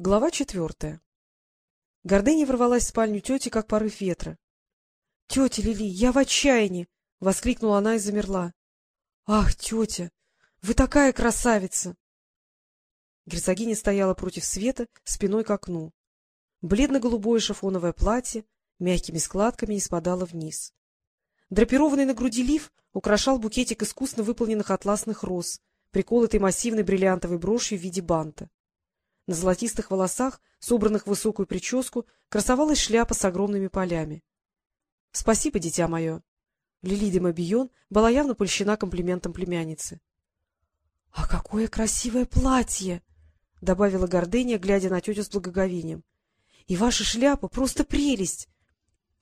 Глава четвертая. Гордыня ворвалась в спальню тети, как порыв ветра. — Тетя Лили, я в отчаянии! — воскликнула она и замерла. — Ах, тетя, вы такая красавица! Герцогиня стояла против света, спиной к окну. Бледно-голубое шифоновое платье мягкими складками не спадало вниз. Драпированный на груди лиф украшал букетик искусно выполненных атласных роз, приколотый массивной бриллиантовой брошью в виде банта. На золотистых волосах, собранных в высокую прическу, красовалась шляпа с огромными полями. — Спасибо, дитя мое. Лили де Мобион была явно польщена комплиментом племянницы. — А какое красивое платье! — добавила Гордыня, глядя на тетю с благоговением. — И ваша шляпа — просто прелесть!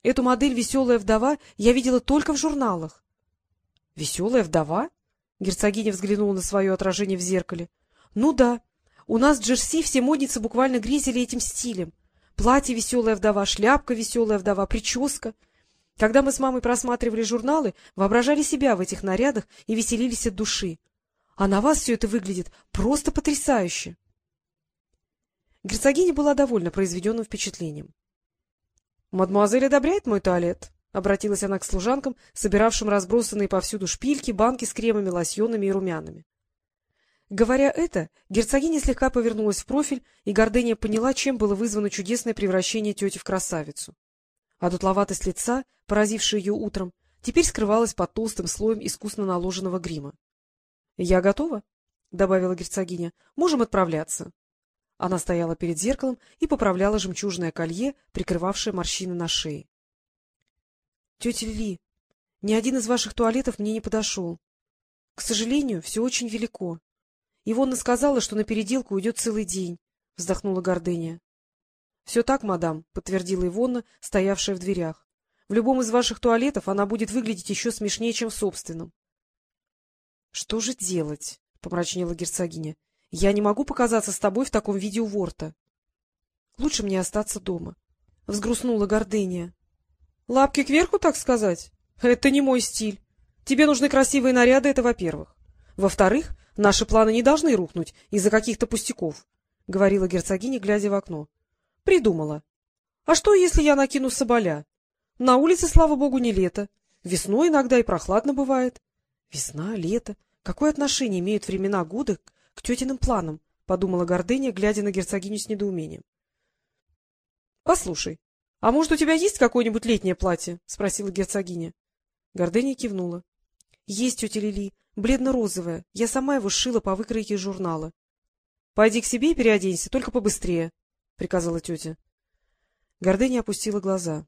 Эту модель «Веселая вдова» я видела только в журналах. — Веселая вдова? — герцогиня взглянула на свое отражение в зеркале. — Ну да, у нас в Джерси все модницы буквально грезили этим стилем. Платье «Веселая вдова», шляпка «Веселая вдова», прическа. Когда мы с мамой просматривали журналы, воображали себя в этих нарядах и веселились от души. А на вас все это выглядит просто потрясающе. Герцогиня была довольна произведенным впечатлением. — Мадемуазель одобряет мой туалет? — обратилась она к служанкам, собиравшим разбросанные повсюду шпильки, банки с кремами, лосьонами и румянами. Говоря это, герцогиня слегка повернулась в профиль, и Гордыня поняла, чем было вызвано чудесное превращение тети в красавицу. А дутловатость лица, поразившая ее утром, теперь скрывалась под толстым слоем искусно наложенного грима. — Я готова, — добавила герцогиня. — Можем отправляться. Она стояла перед зеркалом и поправляла жемчужное колье, прикрывавшее морщины на шее. — Тетя Лили, ни один из ваших туалетов мне не подошел. К сожалению, все очень велико. Ивонна сказала, что на переделку уйдет целый день, — вздохнула Гордыня. — Все так, мадам, — подтвердила Ивонна, стоявшая в дверях. — В любом из ваших туалетов она будет выглядеть еще смешнее, чем в собственном. — Что же делать? — помрачнела герцогиня. — Я не могу показаться с тобой в таком виде у ворта. — Лучше мне остаться дома. — взгрустнула Гордыня. — Лапки кверху, так сказать? Это не мой стиль. Тебе нужны красивые наряды, это во-первых. Во-вторых, Наши планы не должны рухнуть из-за каких-то пустяков, — говорила герцогиня, глядя в окно. — Придумала. А что, если я накину соболя? На улице, слава богу, не лето. Весной иногда и прохладно бывает. Весна, лето. Какое отношение имеют времена года к тетиным планам? — подумала Гордыня, глядя на герцогиню с недоумением. — Послушай, а может, у тебя есть какое-нибудь летнее платье? — спросила герцогиня. Гордыня кивнула. — Есть, тетя Лили, бледно-розовое. Я сама его сшила по выкройке журнала. — Пойди к себе и переоденься, только побыстрее, — приказала тетя. Гордыня опустила глаза.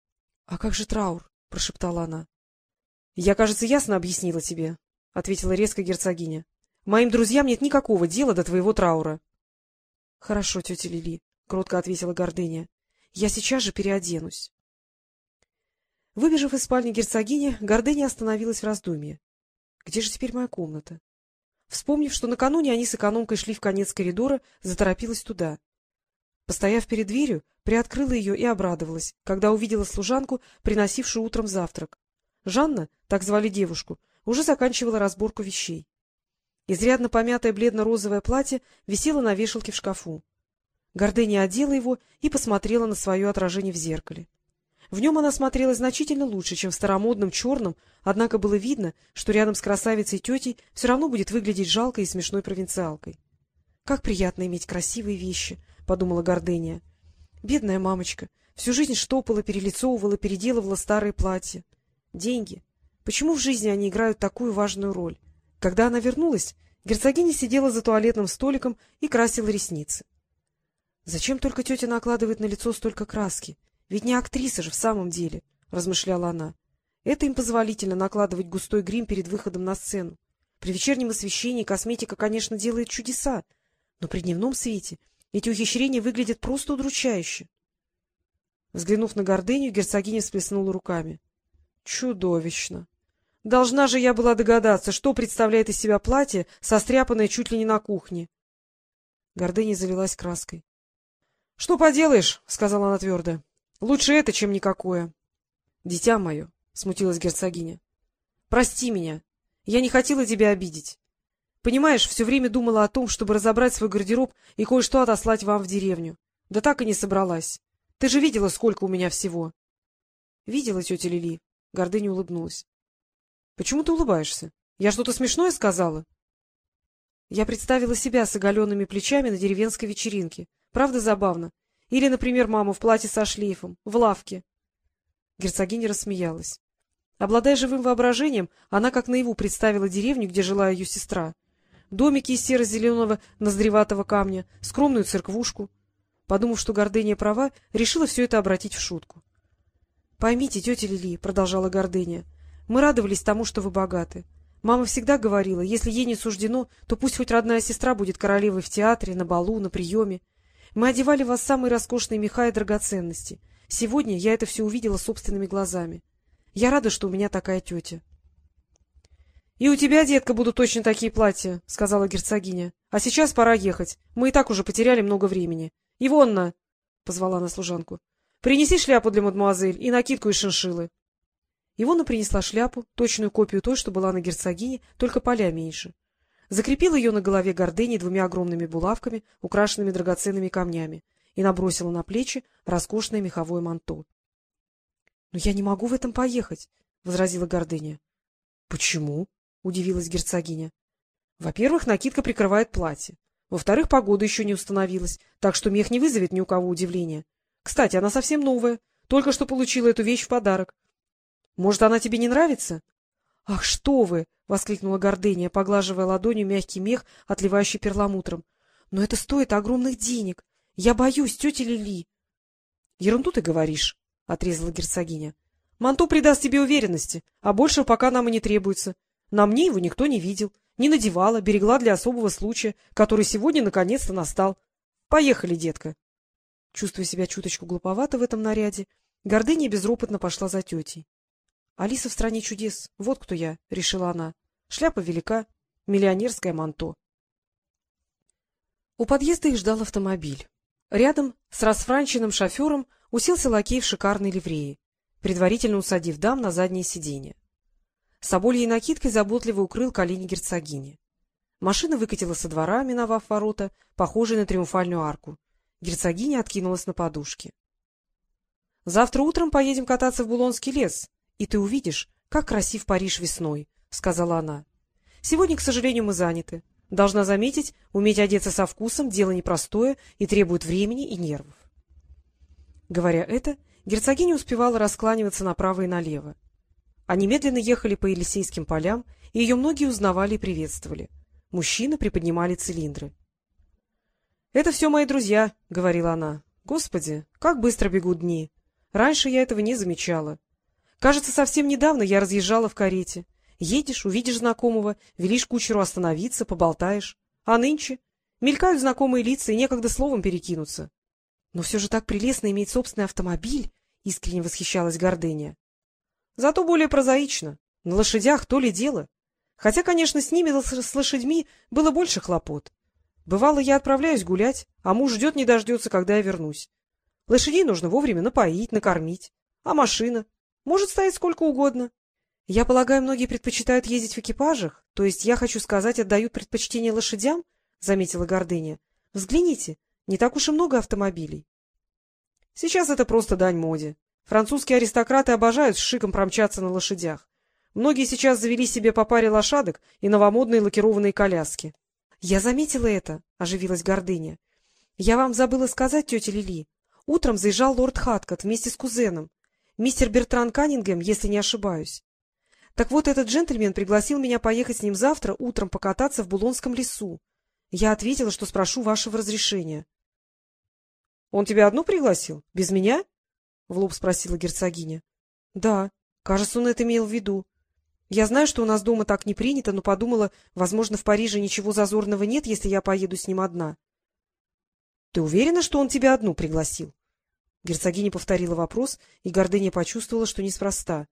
— А как же траур? — прошептала она. — Я, кажется, ясно объяснила тебе, — ответила резко герцогиня. — Моим друзьям нет никакого дела до твоего траура. — Хорошо, тетя Лили, — кротко ответила Гордыня. — Я сейчас же переоденусь. Выбежав из спальни герцогини, Гордыня остановилась в раздумье. Где же теперь моя комната? Вспомнив, что накануне они с экономкой шли в конец коридора, заторопилась туда. Постояв перед дверью, приоткрыла ее и обрадовалась, когда увидела служанку, приносившую утром завтрак. Жанна, так звали девушку, уже заканчивала разборку вещей. Изрядно помятое бледно-розовое платье висело на вешалке в шкафу. Гордыня одела его и посмотрела на свое отражение в зеркале. В нем она смотрелась значительно лучше, чем в старомодном черном, однако было видно, что рядом с красавицей тетей все равно будет выглядеть жалкой и смешной провинциалкой. — Как приятно иметь красивые вещи, — подумала Гордыня. Бедная мамочка всю жизнь штопала, перелицовывала, переделывала старые платья. Деньги. Почему в жизни они играют такую важную роль? Когда она вернулась, герцогиня сидела за туалетным столиком и красила ресницы. Зачем только тетя накладывает на лицо столько краски? Ведь не актриса же в самом деле, — размышляла она. Это им позволительно накладывать густой грим перед выходом на сцену. При вечернем освещении косметика, конечно, делает чудеса, но при дневном свете эти ухищрения выглядят просто удручающе. Взглянув на гордыню, герцогиня всплеснула руками. — Чудовищно! Должна же я была догадаться, что представляет из себя платье, состряпанное чуть ли не на кухне. Гордыня залилась краской. — Что поделаешь, — сказала она твердо. Лучше это, чем никакое. — Дитя мое, — смутилась герцогиня, — прости меня. Я не хотела тебя обидеть. Понимаешь, все время думала о том, чтобы разобрать свой гардероб и кое-что отослать вам в деревню. Да так и не собралась. Ты же видела, сколько у меня всего. — Видела, тетя Лили. Гордыня улыбнулась. — Почему ты улыбаешься? Я что-то смешное сказала? Я представила себя с оголенными плечами на деревенской вечеринке. Правда забавно? Или, например, маму в платье со шлейфом, в лавке. Герцогиня рассмеялась. Обладая живым воображением, она как наяву представила деревню, где жила ее сестра. Домики из серо-зеленого ноздреватого камня, скромную церквушку. Подумав, что Гордыня права, решила все это обратить в шутку. — Поймите, тетя Лили, — продолжала Гордыня, — мы радовались тому, что вы богаты. Мама всегда говорила, если ей не суждено, то пусть хоть родная сестра будет королевой в театре, на балу, на приеме. Мы одевали вас в самые роскошные меха и драгоценности. Сегодня я это все увидела собственными глазами. Я рада, что у меня такая тетя. — И у тебя, детка, будут точно такие платья, — сказала герцогиня. — А сейчас пора ехать. Мы и так уже потеряли много времени. — Ивонна, — позвала она служанку, — принеси шляпу для мадемуазель и накидку из шиншилы. Ивона принесла шляпу, точную копию той, что была на герцогине, только поля меньше. Закрепила ее на голове гордыни двумя огромными булавками, украшенными драгоценными камнями, и набросила на плечи роскошное меховое манто. — Но я не могу в этом поехать, — возразила гордыня. — Почему? — удивилась герцогиня. — Во-первых, накидка прикрывает платье. Во-вторых, погода еще не установилась, так что мех не вызовет ни у кого удивления. Кстати, она совсем новая, только что получила эту вещь в подарок. Может, она тебе не нравится? — Ах, что вы! — воскликнула Гордыня, поглаживая ладонью мягкий мех, отливающий перламутром. — Но это стоит огромных денег. Я боюсь, тетя Лили. — Ерунду ты говоришь, — отрезала герцогиня. — Манту придаст тебе уверенности, а больше пока нам и не требуется. На мне его никто не видел, не надевала, берегла для особого случая, который сегодня наконец-то настал. Поехали, детка. Чувствуя себя чуточку глуповато в этом наряде, Гордыня безропотно пошла за тетей. Алиса в стране чудес. Вот кто я, — решила она. Шляпа велика, миллионерское манто. У подъезда их ждал автомобиль. Рядом с расфранченным шофером уселся лакей в шикарной ливреи, предварительно усадив дам на заднее сиденье. Собольей накидкой заботливо укрыл колени герцогини. Машина выкатила со двора, миновав ворота, похожие на триумфальную арку. Герцогиня откинулась на подушке. — Завтра утром поедем кататься в Булонский лес, и ты увидишь, как красив Париж весной, — сказала она. — Сегодня, к сожалению, мы заняты. Должна заметить, уметь одеться со вкусом — дело непростое и требует времени и нервов. Говоря это, герцогиня успевала раскланиваться направо и налево. Они медленно ехали по Елисейским полям, и ее многие узнавали и приветствовали. Мужчины приподнимали цилиндры. — Это все мои друзья, — говорила она. — Господи, как быстро бегут дни! Раньше я этого не замечала. Кажется, совсем недавно я разъезжала в карете. Едешь, увидишь знакомого, велишь кучеру остановиться, поболтаешь. А нынче мелькают знакомые лица, и некогда словом перекинуться. Но все же так прелестно иметь собственный автомобиль, — искренне восхищалась Гордыня. Зато более прозаично. На лошадях то ли дело. Хотя, конечно, с ними, с лошадьми, было больше хлопот. Бывало, я отправляюсь гулять, а муж ждет не дождется, когда я вернусь. Лошадей нужно вовремя напоить, накормить. А машина? Может стоять сколько угодно. Я полагаю, многие предпочитают ездить в экипажах, то есть, я хочу сказать, отдают предпочтение лошадям, — заметила Гордыня. — Взгляните, не так уж и много автомобилей. Сейчас это просто дань моде. Французские аристократы обожают с шиком промчаться на лошадях. Многие сейчас завели себе по паре лошадок и новомодные лакированные коляски. — Я заметила это, — оживилась Гордыня. — Я вам забыла сказать, тетя Лили. Утром заезжал лорд Хаткот вместе с кузеном. Мистер Бертран Каннингем, если не ошибаюсь. Так вот, этот джентльмен пригласил меня поехать с ним завтра утром покататься в Булонском лесу. Я ответила, что спрошу вашего разрешения. — Он тебя одну пригласил? Без меня? — в лоб спросила герцогиня. — Да, кажется, он это имел в виду. Я знаю, что у нас дома так не принято, но подумала, возможно, в Париже ничего зазорного нет, если я поеду с ним одна. — Ты уверена, что он тебя одну пригласил? Герцогиня повторила вопрос, и Гордыня почувствовала, что неспроста.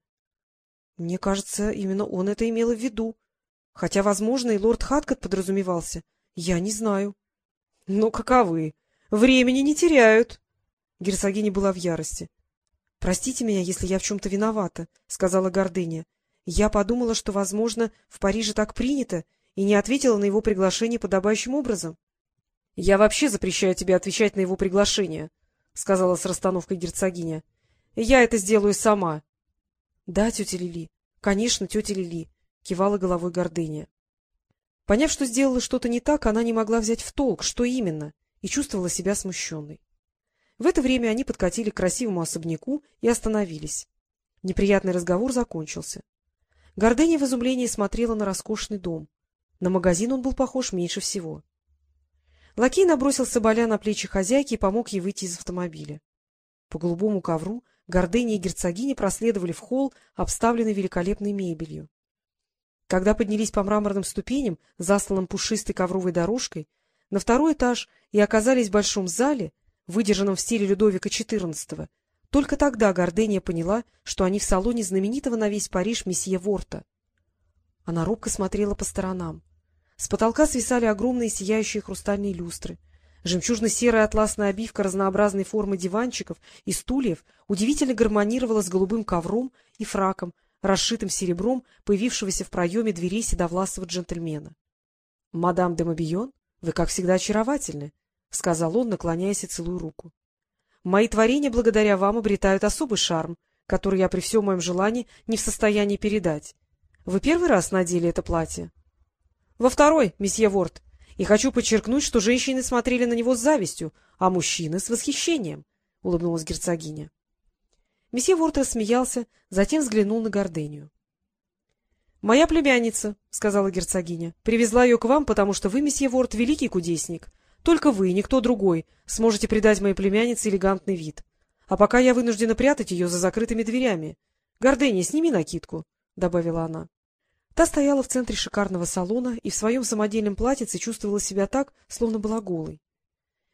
— Мне кажется, именно он это имел в виду. Хотя, возможно, и лорд Хаткот подразумевался. Я не знаю. — Ну, каковы? Времени не теряют. Герцогиня была в ярости. — Простите меня, если я в чем-то виновата, — сказала Гордыня. — Я подумала, что, возможно, в Париже так принято, и не ответила на его приглашение подобающим образом? — Я вообще запрещаю тебе отвечать на его приглашение, — сказала с расстановкой герцогиня. — Я это сделаю сама. — Да, тетя Лили, конечно, тетя Лили, — кивала головой гордыня. Поняв, что сделала что-то не так, она не могла взять в толк, что именно, и чувствовала себя смущенной. В это время они подкатили к красивому особняку и остановились. Неприятный разговор закончился. Гордыня в изумлении смотрела на роскошный дом. На магазин он был похож меньше всего. Лакей набросил соболя на плечи хозяйки и помог ей выйти из автомобиля. По голубому ковру Гордыня и герцогиня проследовали в холл, обставленный великолепной мебелью. Когда поднялись по мраморным ступеням, засланным пушистой ковровой дорожкой, на второй этаж и оказались в большом зале, выдержанном в стиле Людовика XIV, только тогда Гордения поняла, что они в салоне знаменитого на весь Париж месье Ворта. Она робко смотрела по сторонам. С потолка свисали огромные сияющие хрустальные люстры. Жемчужно-серая атласная обивка разнообразной формы диванчиков и стульев удивительно гармонировала с голубым ковром и фраком, расшитым серебром, появившегося в проеме двери седовласого джентльмена. — Мадам де Мобион, вы, как всегда, очаровательны, — сказал он, наклоняясь и целуя руку. — Мои творения благодаря вам обретают особый шарм, который я при всем моем желании не в состоянии передать. Вы первый раз надели это платье? — Во второй, месье Ворд, и хочу подчеркнуть, что женщины смотрели на него с завистью, а мужчины — с восхищением, — улыбнулась герцогиня. Месье Ворд рассмеялся, затем взглянул на Гордению. — Моя племянница, — сказала герцогиня, — привезла ее к вам, потому что вы, месье Ворд, великий кудесник. Только вы, никто другой, сможете придать моей племяннице элегантный вид. А пока я вынуждена прятать ее за закрытыми дверями. Гордыня, сними накидку, — добавила она. Та стояла в центре шикарного салона и в своем самодельном платьице чувствовала себя так, словно была голой.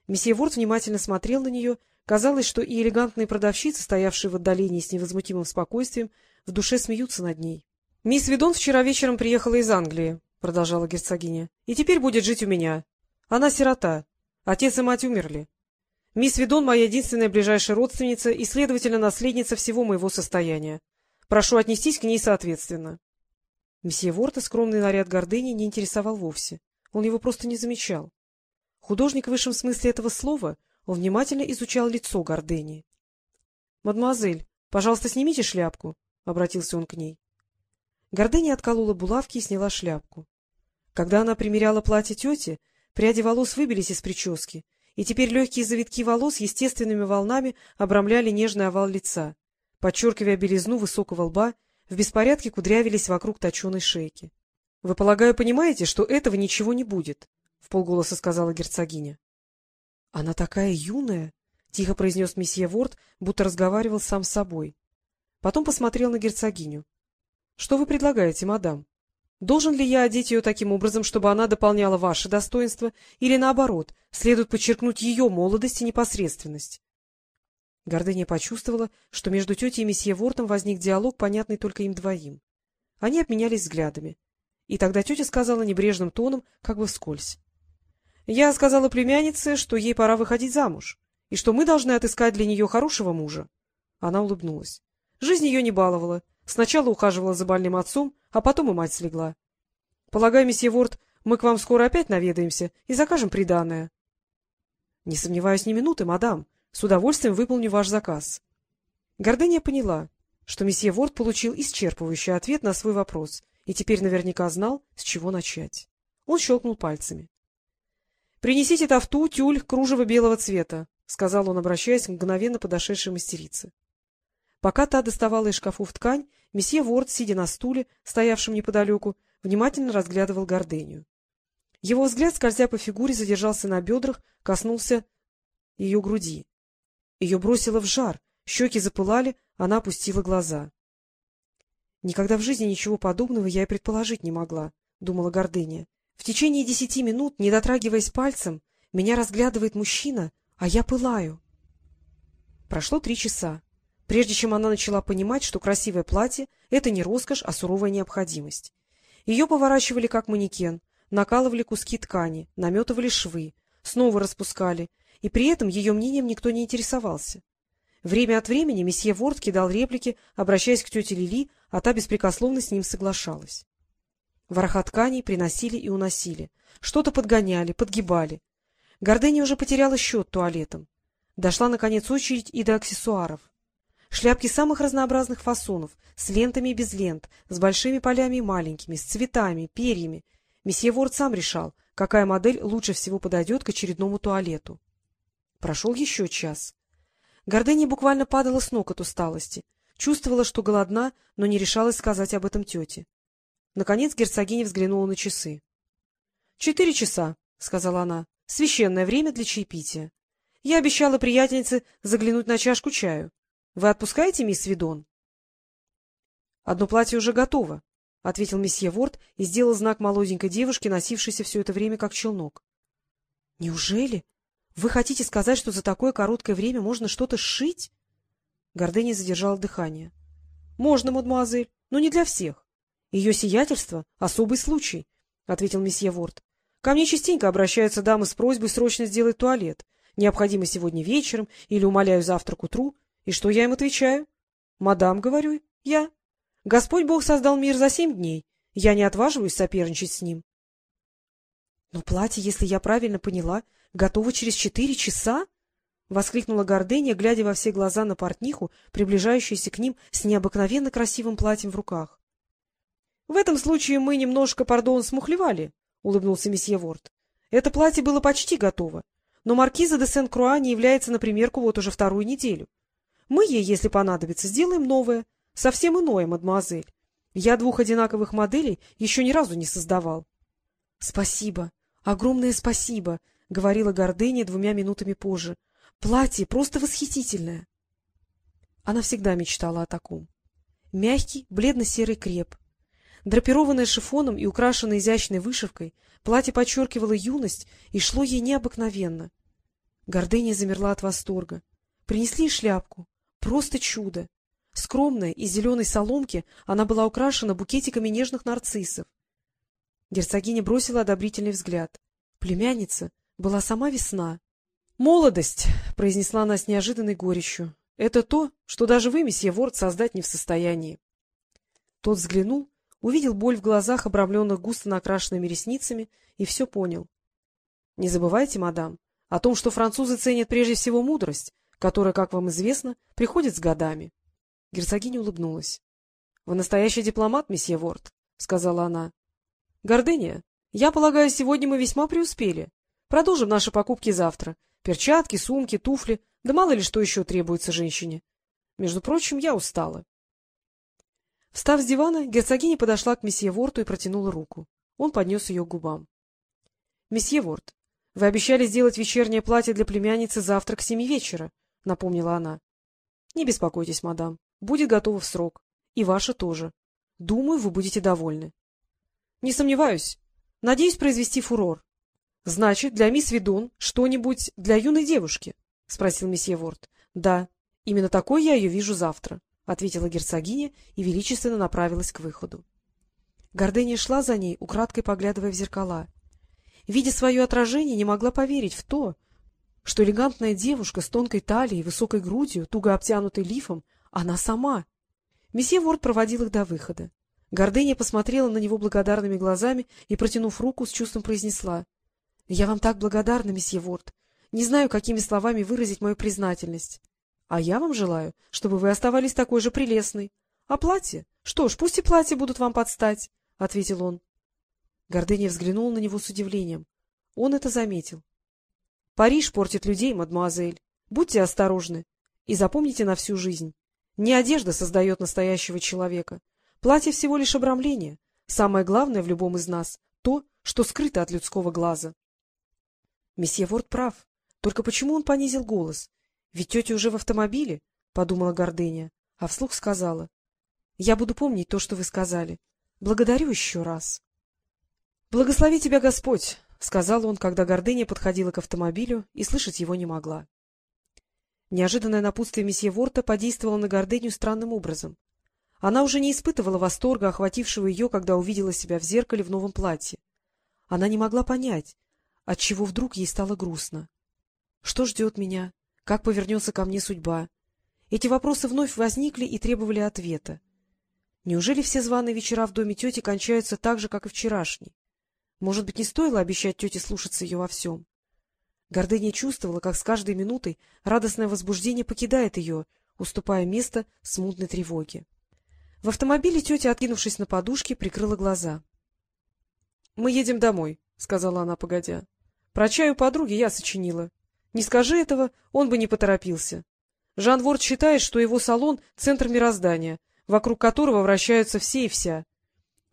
Месье Ворд внимательно смотрел на нее. Казалось, что и элегантные продавщицы, стоявшие в отдалении с невозмутимым спокойствием, в душе смеются над ней. — Мисс Видон вчера вечером приехала из Англии, — продолжала герцогиня, — и теперь будет жить у меня. Она сирота. Отец и мать умерли. Мисс Видон — моя единственная ближайшая родственница и, следовательно, наследница всего моего состояния. Прошу отнестись к ней соответственно. Месье Ворта скромный наряд гордыни не интересовал вовсе. Он его просто не замечал. Художник в высшем смысле этого слова, он внимательно изучал лицо гордыни. — Мадемуазель, пожалуйста, снимите шляпку, — обратился он к ней. Гордыня отколола булавки и сняла шляпку. Когда она примеряла платье тети, Пряди волос выбились из прически, и теперь легкие завитки волос естественными волнами обрамляли нежный овал лица, подчеркивая белизну высокого лба, в беспорядке кудрявились вокруг точеной шейки. — Вы, полагаю, понимаете, что этого ничего не будет? — в полголоса сказала герцогиня. — Она такая юная! — тихо произнес месье Ворд, будто разговаривал сам с собой. Потом посмотрел на герцогиню. — Что вы предлагаете, мадам? Должен ли я одеть ее таким образом, чтобы она дополняла ваши достоинства, или, наоборот, следует подчеркнуть ее молодость и непосредственность? Гордыня почувствовала, что между тетей и месье Вортом возник диалог, понятный только им двоим. Они обменялись взглядами. И тогда тетя сказала небрежным тоном, как бы вскользь. — Я сказала племяннице, что ей пора выходить замуж, и что мы должны отыскать для нее хорошего мужа. Она улыбнулась. Жизнь ее не баловала. Сначала ухаживала за больным отцом, а потом и мать слегла. Полагаю, месье Ворд, мы к вам скоро опять наведаемся и закажем приданое. — Не сомневаюсь ни минуты, мадам. С удовольствием выполню ваш заказ. Гордыня поняла, что месье Ворд получил исчерпывающий ответ на свой вопрос и теперь наверняка знал, с чего начать. Он щелкнул пальцами. — Принесите тафту, тюль, кружево белого цвета, — сказал он, обращаясь к мгновенно подошедшей мастерице. Пока та доставала из шкафов ткань, месье Ворд, сидя на стуле, стоявшем неподалеку, внимательно разглядывал гордыню. Его взгляд, скользя по фигуре, задержался на бедрах, коснулся ее груди. Ее бросило в жар, щеки запылали, она опустила глаза. — Никогда в жизни ничего подобного я и предположить не могла, — думала гордыня. В течение десяти минут, не дотрагиваясь пальцем, меня разглядывает мужчина, а я пылаю. Прошло три часа прежде чем она начала понимать, что красивое платье — это не роскошь, а суровая необходимость. Ее поворачивали как манекен, накалывали куски ткани, наметывали швы, снова распускали, и при этом ее мнением никто не интересовался. Время от времени месье Ворд кидал реплики, обращаясь к тете Лили, а та беспрекословно с ним соглашалась. Вороха тканей приносили и уносили. Что-то подгоняли, подгибали. Гордыня уже потеряла счет туалетом. Дошла, наконец, очередь и до аксессуаров. Шляпки самых разнообразных фасонов, с лентами и без лент, с большими полями и маленькими, с цветами, перьями. Месье Ворд сам решал, какая модель лучше всего подойдет к очередному туалету. Прошел еще час. Гордыня буквально падала с ног от усталости. Чувствовала, что голодна, но не решалась сказать об этом тете. Наконец герцогиня взглянула на часы. — Четыре часа, — сказала она. — Священное время для чаепития. Я обещала приятельнице заглянуть на чашку чаю. Вы отпускаете, мисс Видон? — Одно платье уже готово, — ответил месье Ворд и сделал знак молоденькой девушке, носившейся все это время как челнок. — Неужели? Вы хотите сказать, что за такое короткое время можно что-то сшить? Гордыня задержала дыхание. — Можно, мадемуазель, но не для всех. Ее сиятельство — особый случай, — ответил месье Ворд. — Ко мне частенько обращаются дамы с просьбой срочно сделать туалет. Необходимо сегодня вечером или умоляю завтра к утру. И что я им отвечаю? — Мадам, — говорю, — я. Господь Бог создал мир за семь дней. Я не отваживаюсь соперничать с ним. — Но платье, если я правильно поняла, готово через четыре часа? — воскликнула Гордыня, глядя во все глаза на портниху, приближающуюся к ним с необыкновенно красивым платьем в руках. — В этом случае мы немножко, пардон, смухлевали, — улыбнулся месье Ворд. — Это платье было почти готово, но маркиза де Сен-Круа не является на примерку вот уже вторую неделю. Мы ей, если понадобится, сделаем новое, совсем иное, мадемуазель. Я двух одинаковых моделей еще ни разу не создавал. — Спасибо, огромное спасибо, — говорила Гордыня двумя минутами позже. Платье просто восхитительное. Она всегда мечтала о таком. Мягкий, бледно-серый креп. Драпированное шифоном и украшенное изящной вышивкой, платье подчеркивало юность и шло ей необыкновенно. Гордыня замерла от восторга. Принесли шляпку. Просто чудо. Скромная, из зеленой соломки, она была украшена букетиками нежных нарциссов. Герцогиня бросила одобрительный взгляд. Племянница была сама весна. — Молодость, — произнесла она с неожиданной горечью, — это то, что даже вы, месье Ворд, создать не в состоянии. Тот взглянул, увидел боль в глазах, обрамленных густо накрашенными ресницами, и все понял. — Не забывайте, мадам, о том, что французы ценят прежде всего мудрость, которая, как вам известно, приходит с годами. Герцогиня улыбнулась. — Вы настоящий дипломат, месье Ворд, — сказала она. — Гордыня, я полагаю, сегодня мы весьма преуспели. Продолжим наши покупки завтра. Перчатки, сумки, туфли, да мало ли что еще требуется женщине. Между прочим, я устала. Встав с дивана, герцогиня подошла к месье Ворту и протянула руку. Он поднес ее к губам. — Месье Ворт, вы обещали сделать вечернее платье для племянницы завтра к семи вечера, — напомнила она. — Не беспокойтесь, мадам, будет готово в срок. И ваше тоже. Думаю, вы будете довольны. — Не сомневаюсь. Надеюсь произвести фурор. — Значит, для мисс Видон что-нибудь для юной девушки? — спросил месье Ворд. — Да, именно такой я ее вижу завтра, — ответила герцогиня и величественно направилась к выходу. Гордыня шла за ней, украдкой поглядывая в зеркала. Видя свое отражение, не могла поверить в то, что элегантная девушка с тонкой талией, высокой грудью, туго обтянутой лифом, она сама. Месье Ворд проводил их до выхода. Гордыня посмотрела на него благодарными глазами и, протянув руку, с чувством произнесла. — Я вам так благодарна, месье Ворд. Не знаю, какими словами выразить мою признательность. А я вам желаю, чтобы вы оставались такой же прелестной. А платье? Что ж, пусть и платье будут вам подстать, — ответил он. Гордыня взглянула на него с удивлением. Он это заметил. — Париж портит людей, мадемуазель. Будьте осторожны. И запомните на всю жизнь. Не одежда создает настоящего человека. Платье всего лишь обрамление. Самое главное в любом из нас — то, что скрыто от людского глаза. Месье Ворд прав. Только почему он понизил голос? Ведь тетя уже в автомобиле, — подумала Гордыня, а вслух сказала. — Я буду помнить то, что вы сказали. Благодарю еще раз. — Благослови тебя Господь, — сказал он, когда Гордыня подходила к автомобилю и слышать его не могла. Неожиданное напутствие месье Ворта подействовало на Гордыню странным образом. Она уже не испытывала восторга, охватившего ее, когда увидела себя в зеркале в новом платье. Она не могла понять, отчего вдруг ей стало грустно. Что ждет меня? Как повернется ко мне судьба? Эти вопросы вновь возникли и требовали ответа. Неужели все званые вечера в доме тети кончаются так же, как и вчерашний? Может быть, не стоило обещать тете слушаться ее во всем? Гордыня чувствовала, как с каждой минутой радостное возбуждение покидает ее, уступая место смутной тревоге. В автомобиле тетя, откинувшись на подушке, прикрыла глаза. — Мы едем домой, — сказала она, погодя. — Про чаю подруги я сочинила. Не скажи этого, он бы не поторопился. Жан Ворд считает, что его салон — центр мироздания, вокруг которого вращаются все и вся.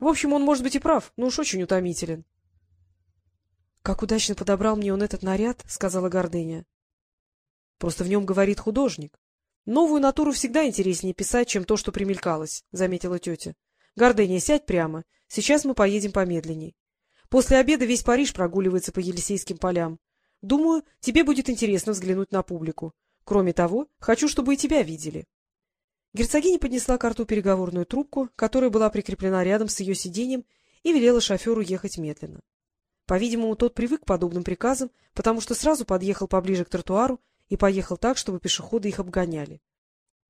В общем, он может быть и прав, но уж очень утомителен. — Как удачно подобрал мне он этот наряд, — сказала Гордыня. — Просто в нем говорит художник. Новую натуру всегда интереснее писать, чем то, что примелькалось, — заметила тетя. — Гордыня, сядь прямо. Сейчас мы поедем помедленней. После обеда весь Париж прогуливается по Елисейским полям. Думаю, тебе будет интересно взглянуть на публику. Кроме того, хочу, чтобы и тебя видели. Герцогиня поднесла к рту переговорную трубку, которая была прикреплена рядом с ее сиденьем, и велела шоферу ехать медленно. По-видимому, тот привык к подобным приказам, потому что сразу подъехал поближе к тротуару и поехал так, чтобы пешеходы их обгоняли.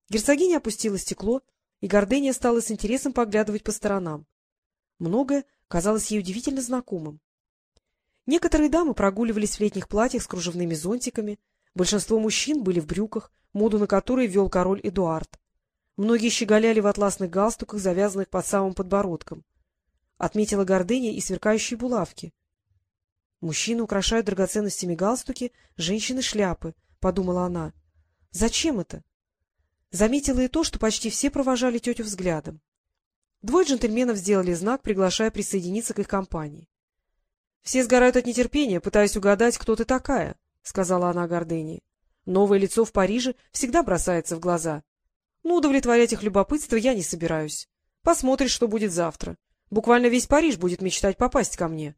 Герцогиня опустила стекло, и Гордения стала с интересом поглядывать по сторонам. Многое казалось ей удивительно знакомым. Некоторые дамы прогуливались в летних платьях с кружевными зонтиками, большинство мужчин были в брюках, моду на которые вел король Эдуард. Многие щеголяли в атласных галстуках, завязанных под самым подбородком. Отметила гордыня и сверкающие булавки. Мужчины украшают драгоценностями галстуки, женщины — шляпы, — подумала она. Зачем это? Заметила и то, что почти все провожали тетю взглядом. Двое джентльменов сделали знак, приглашая присоединиться к их компании. — Все сгорают от нетерпения, пытаясь угадать, кто ты такая, — сказала она гордыне. — Новое лицо в Париже всегда бросается в глаза. Но удовлетворять их любопытство я не собираюсь. Посмотришь, что будет завтра. Буквально весь Париж будет мечтать попасть ко мне.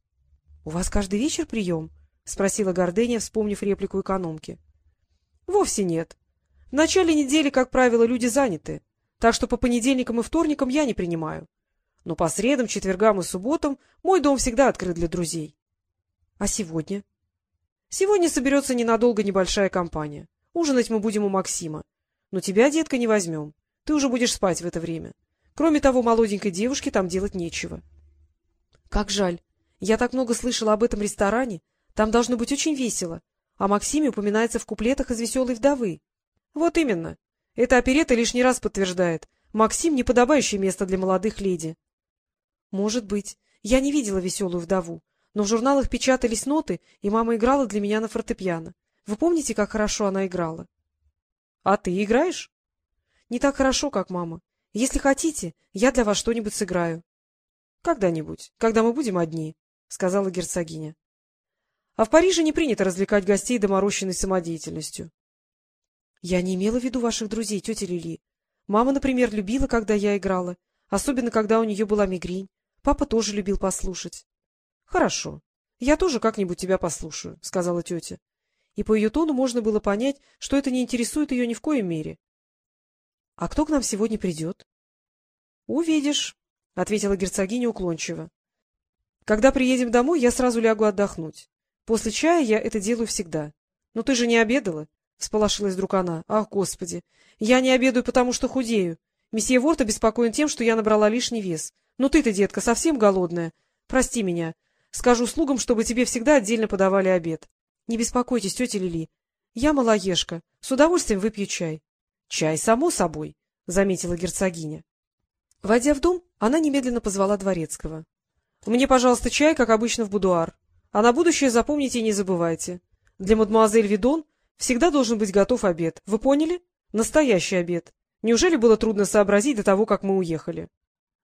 — У вас каждый вечер прием? — спросила Гордения, вспомнив реплику экономки. — Вовсе нет. В начале недели, как правило, люди заняты, так что по понедельникам и вторникам я не принимаю. Но по средам, четвергам и субботам мой дом всегда открыт для друзей. — А сегодня? — Сегодня соберется ненадолго небольшая компания. Ужинать мы будем у Максима. Но тебя, детка, не возьмем. Ты уже будешь спать в это время. Кроме того, молоденькой девушке там делать нечего. — Как жаль. Я так много слышала об этом ресторане. Там должно быть очень весело. А Максиме упоминается в куплетах из «Веселой вдовы». — Вот именно. Эта оперета лишний раз подтверждает. Максим — неподобающее место для молодых леди. — Может быть. Я не видела «Веселую вдову». Но в журналах печатались ноты, и мама играла для меня на фортепиано. Вы помните, как хорошо она играла? —— А ты играешь? — Не так хорошо, как мама. Если хотите, я для вас что-нибудь сыграю. — Когда-нибудь, когда мы будем одни, — сказала герцогиня. — А в Париже не принято развлекать гостей доморощенной самодеятельностью. — Я не имела в виду ваших друзей, тетя Лили. Мама, например, любила, когда я играла, особенно когда у нее была мигрень. Папа тоже любил послушать. — Хорошо. Я тоже как-нибудь тебя послушаю, — сказала тетя и по ее тону можно было понять, что это не интересует ее ни в коей мере. — А кто к нам сегодня придет? — Увидишь, — ответила герцогиня уклончиво. — Когда приедем домой, я сразу лягу отдохнуть. После чая я это делаю всегда. — Но ты же не обедала? — всполошилась вдруг она. — Ах, господи! Я не обедаю, потому что худею. Месье Ворт обеспокоен тем, что я набрала лишний вес. Но ты-то, детка, совсем голодная. Прости меня. Скажу слугам, чтобы тебе всегда отдельно подавали обед. Не беспокойтесь, тетя Лили. Я малоежка. С удовольствием выпью чай. — Чай, само собой, — заметила герцогиня. Войдя в дом, она немедленно позвала дворецкого. — Мне, пожалуйста, чай, как обычно, в будуар. А на будущее запомните и не забывайте. Для мадемуазель Видон всегда должен быть готов обед. Вы поняли? Настоящий обед. Неужели было трудно сообразить до того, как мы уехали?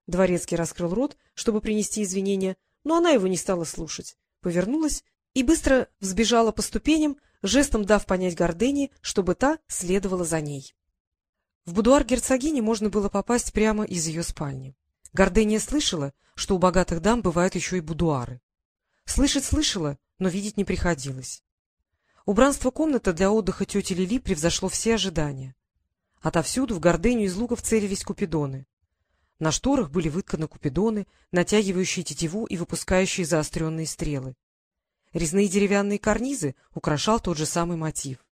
Дворецкий раскрыл рот, чтобы принести извинения, но она его не стала слушать. Повернулась и быстро взбежала по ступеням, жестом дав понять Гордыне, чтобы та следовала за ней. В будуар герцогини можно было попасть прямо из ее спальни. Гордыня слышала, что у богатых дам бывают еще и будуары. Слышать слышала, но видеть не приходилось. Убранство комнаты для отдыха тети Лили превзошло все ожидания. Отовсюду в гордыню из луков целились купидоны. На шторах были вытканы купидоны, натягивающие тетиву и выпускающие заостренные стрелы. Резные деревянные карнизы украшал тот же самый мотив.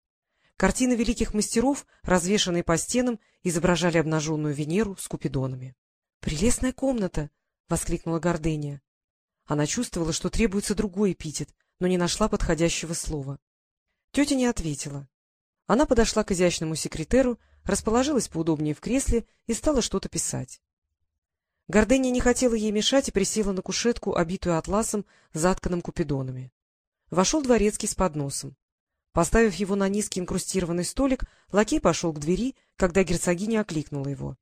Картины великих мастеров, развешанные по стенам, изображали обнаженную Венеру с купидонами. Прелестная комната! — воскликнула Гордения. Она чувствовала, что требуется другой эпитет, но не нашла подходящего слова. Тетя не ответила. Она подошла к изящному секретеру, расположилась поудобнее в кресле и стала что-то писать. Гордыня не хотела ей мешать и присела на кушетку, обитую атласом, затканным купидонами. Вошел дворецкий с подносом. Поставив его на низкий инкрустированный столик, лакей пошел к двери, когда герцогиня окликнула его.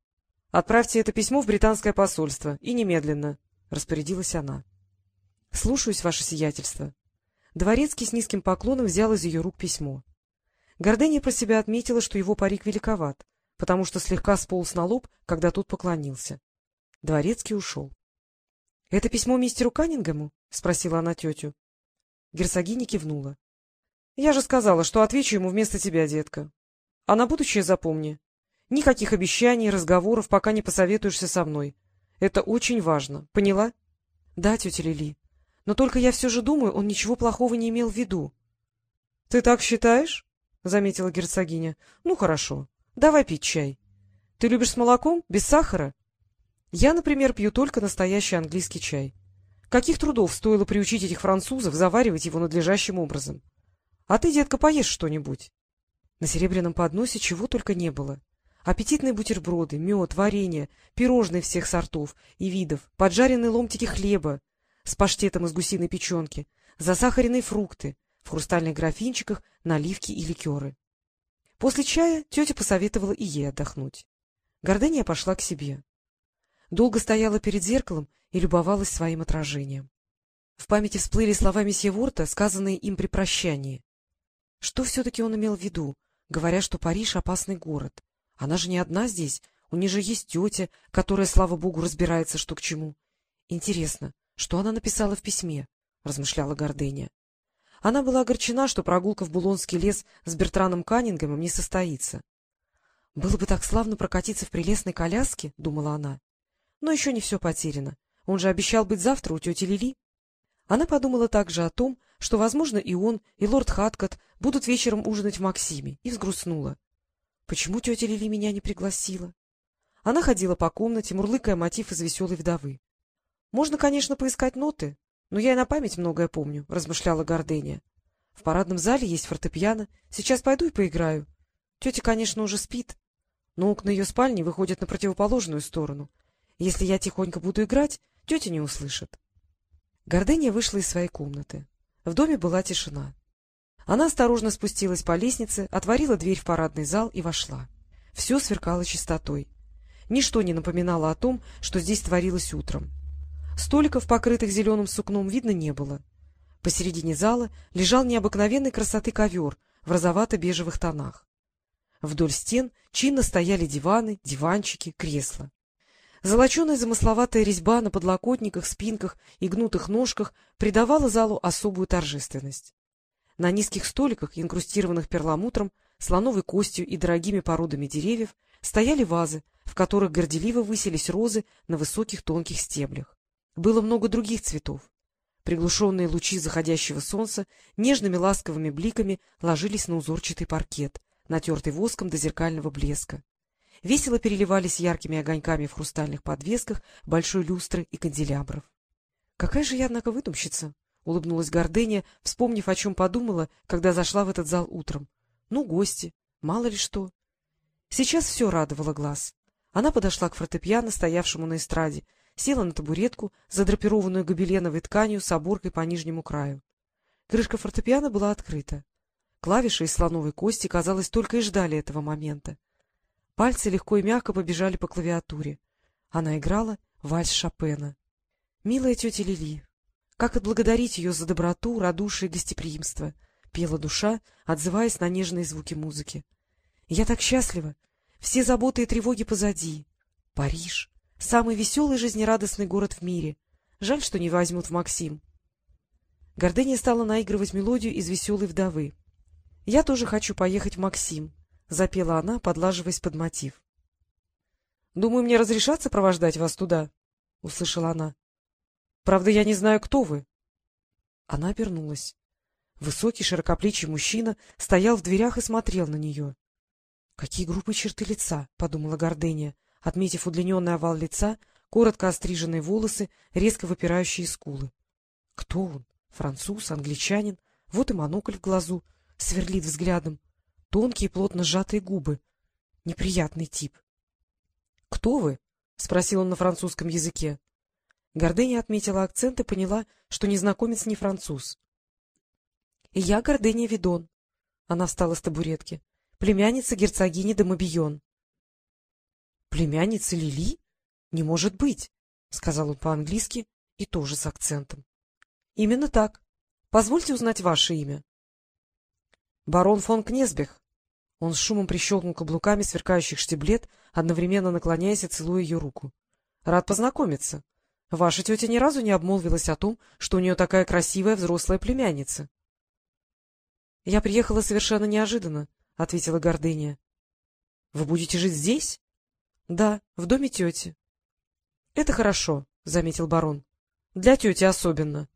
— Отправьте это письмо в британское посольство, и немедленно, — распорядилась она. — Слушаюсь, ваше сиятельство. Дворецкий с низким поклоном взял из ее рук письмо. Гордыня про себя отметила, что его парик великоват, потому что слегка сполз на лоб, когда тут поклонился. Дворецкий ушел. — Это письмо мистеру Каннингему? — спросила она тетю. Герцогиня кивнула. — Я же сказала, что отвечу ему вместо тебя, детка. А на будущее запомни. Никаких обещаний, разговоров, пока не посоветуешься со мной. Это очень важно. Поняла? — Да, тетя Лили. Но только я все же думаю, он ничего плохого не имел в виду. — Ты так считаешь? — заметила герцогиня. — Ну, хорошо. Давай пить чай. Ты любишь с молоком, без сахара? Я, например, пью только настоящий английский чай. Каких трудов стоило приучить этих французов заваривать его надлежащим образом? А ты, детка, поешь что-нибудь? На серебряном подносе чего только не было. Аппетитные бутерброды, мед, варенье, пирожные всех сортов и видов, поджаренные ломтики хлеба с паштетом из гусиной печенки, засахаренные фрукты, в хрустальных графинчиках наливки и ликеры. После чая тетя посоветовала и ей отдохнуть. Гордыня пошла к себе долго стояла перед зеркалом и любовалась своим отражением. В памяти всплыли слова месье Ворта, сказанные им при прощании. Что все-таки он имел в виду, говоря, что Париж — опасный город? Она же не одна здесь, у нее же есть тетя, которая, слава богу, разбирается, что к чему. Интересно, что она написала в письме? — размышляла Гордыня. Она была огорчена, что прогулка в Булонский лес с Бертраном Каннингемом не состоится. — Было бы так славно прокатиться в прелестной коляске, — думала она. Но еще не все потеряно. Он же обещал быть завтра у тети Лили. Она подумала также о том, что, возможно, и он, и лорд Хаткот будут вечером ужинать в Максиме, и взгрустнула. Почему тетя Лили меня не пригласила? Она ходила по комнате, мурлыкая мотив из «Веселой вдовы». — Можно, конечно, поискать ноты, но я и на память многое помню, — размышляла Гордения. — В парадном зале есть фортепиано. Сейчас пойду и поиграю. Тетя, конечно, уже спит, но окна ее спальни выходят на противоположную сторону, если я тихонько буду играть, тетя не услышит. Гордыня вышла из своей комнаты. В доме была тишина. Она осторожно спустилась по лестнице, отворила дверь в парадный зал и вошла. Все сверкало чистотой. Ничто не напоминало о том, что здесь творилось утром. Столиков, покрытых зеленым сукном, видно не было. Посередине зала лежал необыкновенной красоты ковер в розовато-бежевых тонах. Вдоль стен чинно стояли диваны, диванчики, кресла. Золоченая замысловатая резьба на подлокотниках, спинках и гнутых ножках придавала залу особую торжественность. На низких столиках, инкрустированных перламутром, слоновой костью и дорогими породами деревьев, стояли вазы, в которых горделиво высились розы на высоких тонких стеблях. Было много других цветов. Приглушенные лучи заходящего солнца нежными ласковыми бликами ложились на узорчатый паркет, натертый воском до зеркального блеска весело переливались яркими огоньками в хрустальных подвесках большой люстры и канделябров. — Какая же я, однако, выдумщица! — улыбнулась Гордыня, вспомнив, о чем подумала, когда зашла в этот зал утром. — Ну, гости, мало ли что. Сейчас все радовало глаз. Она подошла к фортепиано, стоявшему на эстраде, села на табуретку, задрапированную гобеленовой тканью с оборкой по нижнему краю. Крышка фортепиано была открыта. Клавиши из слоновой кости, казалось, только и ждали этого момента. Пальцы легко и мягко побежали по клавиатуре. Она играла вальс Шопена. «Милая тетя Лили, как отблагодарить ее за доброту, радушие и гостеприимство?» — пела душа, отзываясь на нежные звуки музыки. «Я так счастлива! Все заботы и тревоги позади. Париж — самый веселый и жизнерадостный город в мире. Жаль, что не возьмут в Максим». Гордыня стала наигрывать мелодию из «Веселой вдовы». «Я тоже хочу поехать в Максим», — запела она, подлаживаясь под мотив. — Думаю, мне разрешат сопровождать вас туда, — услышала она. — Правда, я не знаю, кто вы. Она обернулась. Высокий, широкоплечий мужчина стоял в дверях и смотрел на нее. — Какие грубые черты лица, — подумала Гордыня. Отметив удлиненный овал лица, коротко остриженные волосы, резко выпирающие скулы. Кто он? Француз, англичанин? Вот и монокль в глазу, сверлит взглядом. Тонкие, плотно сжатые губы. Неприятный тип. — Кто вы? — спросил он на французском языке. Гордыня отметила акцент и поняла, что незнакомец не француз. — я Гордыня Видон. Она встала с табуретки. — Племянница герцогини де Мобион. — Племянница Лили? Не может быть, — сказал он по-английски и тоже с акцентом. — Именно так. Позвольте узнать ваше имя. — Барон фон Кнесбех. Он с шумом прищелкнул каблуками сверкающих штиблет, одновременно наклоняясь и целуя ее руку. — Рад познакомиться. Ваша тетя ни разу не обмолвилась о том, что у нее такая красивая взрослая племянница. — Я приехала совершенно неожиданно, — ответила Гордыня. — Вы будете жить здесь? — Да, в доме тети. — Это хорошо, — заметил барон. — Для тети особенно.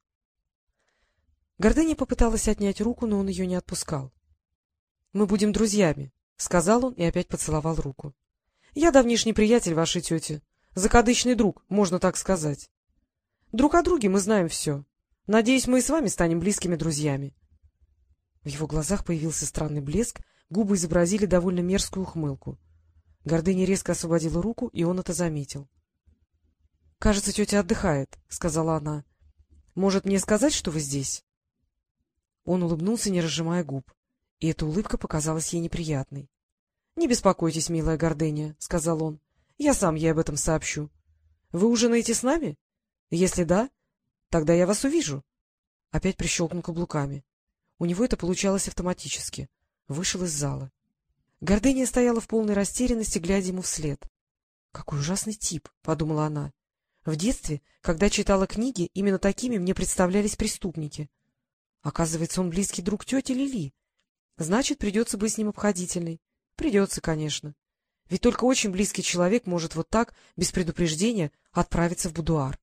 Гордыня попыталась отнять руку, но он ее не отпускал. — Мы будем друзьями, — сказал он и опять поцеловал руку. — Я давнишний приятель вашей тети, закадычный друг, можно так сказать. Друг о друге мы знаем все. Надеюсь, мы и с вами станем близкими друзьями. В его глазах появился странный блеск, губы изобразили довольно мерзкую ухмылку. Гордыня резко освободила руку, и он это заметил. — Кажется, тетя отдыхает, — сказала она. — Может, мне сказать, что вы здесь? Он улыбнулся, не разжимая губ, и эта улыбка показалась ей неприятной. — Не беспокойтесь, милая Гордыня, — сказал он. — Я сам ей об этом сообщу. Вы ужинаете с нами? Если да, тогда я вас увижу. Опять прищелкнул каблуками. У него это получалось автоматически. Вышел из зала. Гордыня стояла в полной растерянности, глядя ему вслед. — Какой ужасный тип, — подумала она. В детстве, когда читала книги, именно такими мне представлялись преступники. Оказывается, он близкий друг тети Лили. Значит, придется быть с ним обходительной. Придется, конечно. Ведь только очень близкий человек может вот так, без предупреждения, отправиться в будуар.